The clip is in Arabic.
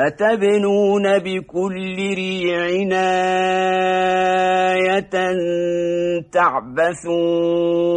أتبنون بكل ريع آية تعبثون